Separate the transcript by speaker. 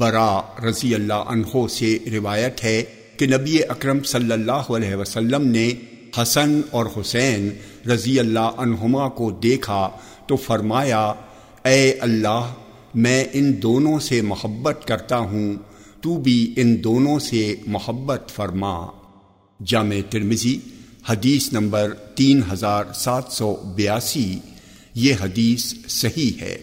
Speaker 1: برا رضی اللہ عنہ سے روایت ہے کہ نبی اکرم صلی اللہ علیہ وسلم نے حسن اور حسین رضی اللہ عنہما کو دیکھا تو فرمایا، اے اللہ، میں ان دونوں سے محبت کرتا ہوں، تو بھی ان دونوں سے محبت فرما۔ جامع ترمزی حدیث نمبر تین ہزار سات سو بیاسی، یہ حدیث صحیح ہے۔